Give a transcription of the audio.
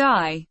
die.